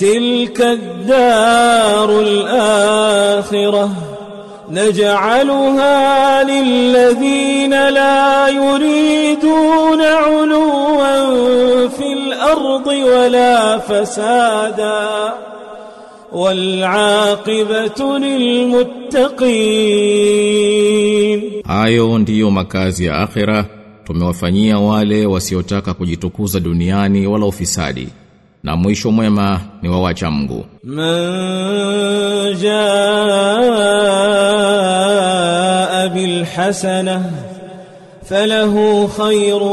تلك الدار الآخرة نجعلها للذين لا يريدون علوا في الأرض ولا فسادا والعاقبة للمتقين Hayo ndiyo makazi ya akhira tumewafanyia wale wasiotaka kujitukuza duniani wala ufisadi na mwisho mwema ni wa wacha Mungu من جاء بالحسنة فله خير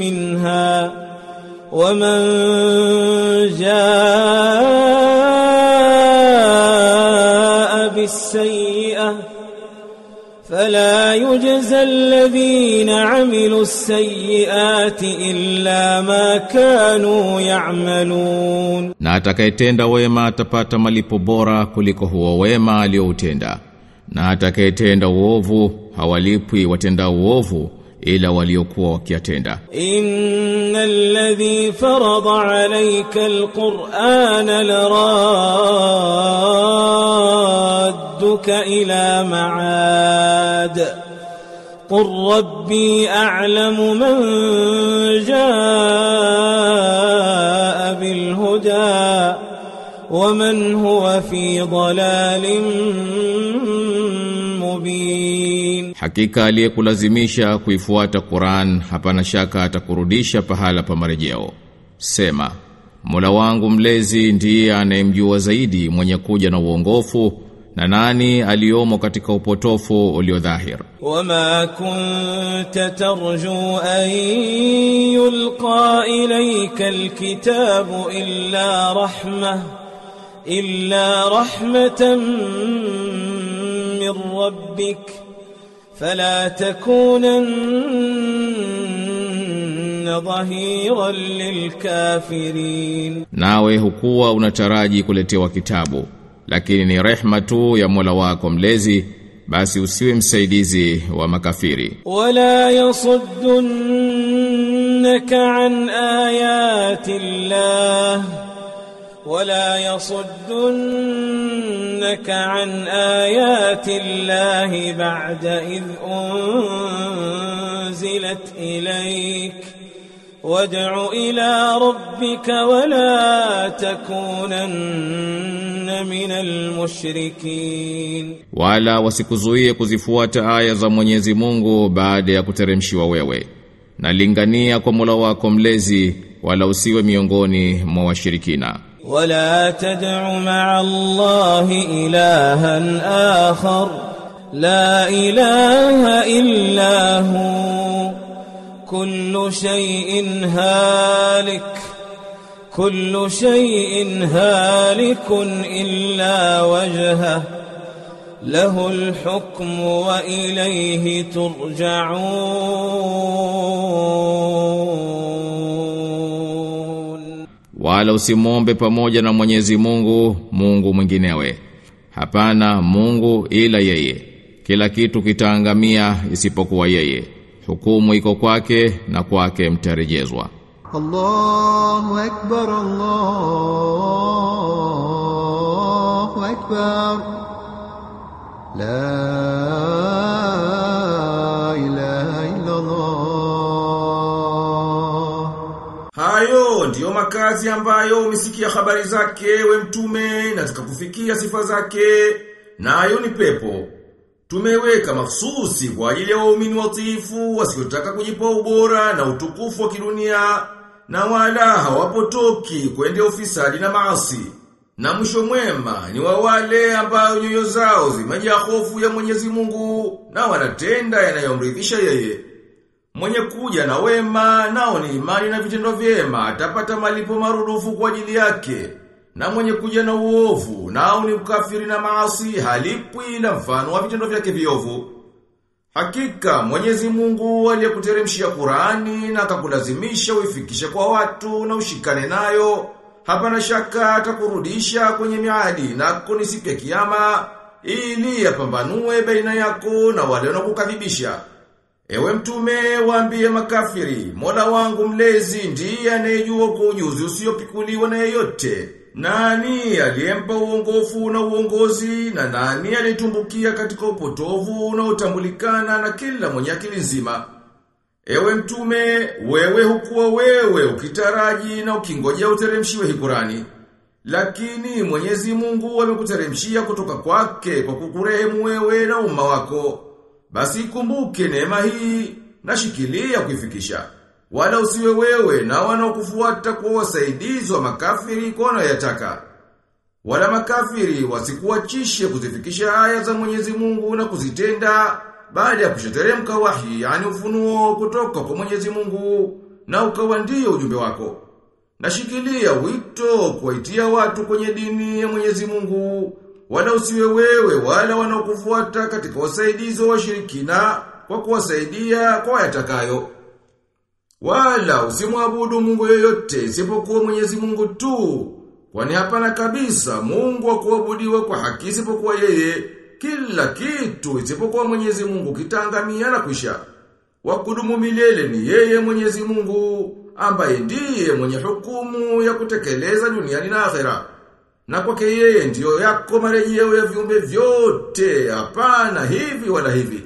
منها ومن جاء بالسيئة فلا يجزى الذين عملوا السيئات إلا ما كانوا يعملون na atakayetenda wema atapata malipo bora kuliko huo wema alioutenda na atakayetenda uovu hawalipwi watenda uovu ila waliokuwa wakiatenda إن الذي فرض عليك القرآن لرادك إلى معاد قل ربي أعلم من جاء بالهدى ومن هو في ضلال مبين Hakika aliyekulazimisha kuifuata Qur'an hapana shaka atakurudisha pahala pa marejeo. Sema, Mola wangu mlezi ndiye anayemjua zaidi mwenye kuja na uongofu na nani aliomo katika upotofu uliodhahir. وما كنت ترجو أن يلقى إليك الكتاب إلا رحمة إلا رحمة من ربك فلا تكونن ظهيرا للكافرين Nawe hukuwa unataraji kuletewa kitabu, lakini ni rehma tu ya Mola wako mlezi, basi usiwe msaidizi wa makafiri. ولا يصدنك عن آيات الله ولا يصدنك عن آيات الله بعد إذ أنزلت إليك وادع إلى ربك ولا تكونن من المشركين Wala wasikuzuie kuzifuata aya za Mwenyezi Mungu baada ya kuteremshiwa wewe. Na lingania kwa Mola wako mlezi wala usiwe miongoni mwa washirikina. ولا تدع مع الله إلها آخر لا إله إلا هو كل شيء هالك كل شيء هالك إلا وجهه له الحكم وإليه ترجعون Wala usimwombe pamoja na Mwenyezi Mungu Mungu mwinginewe. Hapana Mungu ila yeye. Kila kitu kitaangamia isipokuwa yeye. hukumu iko kwake na kwake mtarejezwa. Allahu akbar Allahu akbar. La ilaha illa Allah Hayo ndiyo makazi ambayo umesikia habari zake we mtume na zikakufikia sifa zake nayo ni pepo. Tumeweka mahsusi kwa ajili ya waumini watiifu wasiotaka kujipa ubora na utukufu wa kidunia na wala hawapotoki kwende ufisadi na maasi. Na mwisho mwema ni wa wale ambao nyoyo zao zimejaa hofu ya Mwenyezi Mungu na wanatenda yanayomridhisha yeye. Mwenye kuja na wema nao ni imani na vitendo vyema atapata malipo marudufu kwa ajili yake. Na mwenye kuja na uovu nao ni ukafiri na maasi halipwi ila mfano wa vitendo vyake viovu. Hakika Mwenyezi Mungu aliyekuteremshia Qur'ani na akakulazimisha uifikishe kwa watu na ushikane nayo, hapana shaka atakurudisha kwenye miadi na kuni siku ya kiyama ili yapambanue baina yako na wale wanaokukadhibisha. Ewe mtume waambie makafiri, Mola wangu mlezi ndiye anayejua kwa ujuzi usiyopikuliwa na yeyote. Nani aliyempa uongofu na uongozi na nani alitumbukia katika upotovu na utambulikana na kila mwenye akili nzima? Ewe mtume, wewe hukuwa wewe ukitaraji na ukingojea uteremshiwe hikurani. Lakini Mwenyezi Mungu amekuteremshia kutoka kwake kwa kukurehemu wewe na umma wako. Basi kumbuke neema hii na shikilia kuifikisha. Wala usiwe wewe na wanaokufuata kwa wasaidizi wa makafiri kwa wanayotaka. Wala makafiri wasikuachishe kuzifikisha aya za Mwenyezi Mungu na kuzitenda baada ya kushateremka wahi, yani ufunuo kutoka kwa Mwenyezi Mungu na ukawa ndiyo ujumbe wako. Nashikilia wito kuwaitia watu kwenye dini ya Mwenyezi Mungu, wala usiwe wewe wala wanaokufuata katika wasaidizi wa washirikina kwa kuwasaidia kwa yatakayo. Wala usimwabudu Mungu yoyote isipokuwa Mwenyezi Mungu tu, kwani hapana kabisa Mungu wa kuabudiwa kwa haki isipokuwa yeye. Kila kitu isipokuwa Mwenyezi Mungu kitangamia na kuisha. Wa kudumu milele ni yeye Mwenyezi Mungu ambaye ndiye mwenye hukumu ya kutekeleza duniani na akhera. Na kwake yeye ndiyo yako marejeo ya viumbe vyote, hapana hivi wala hivi.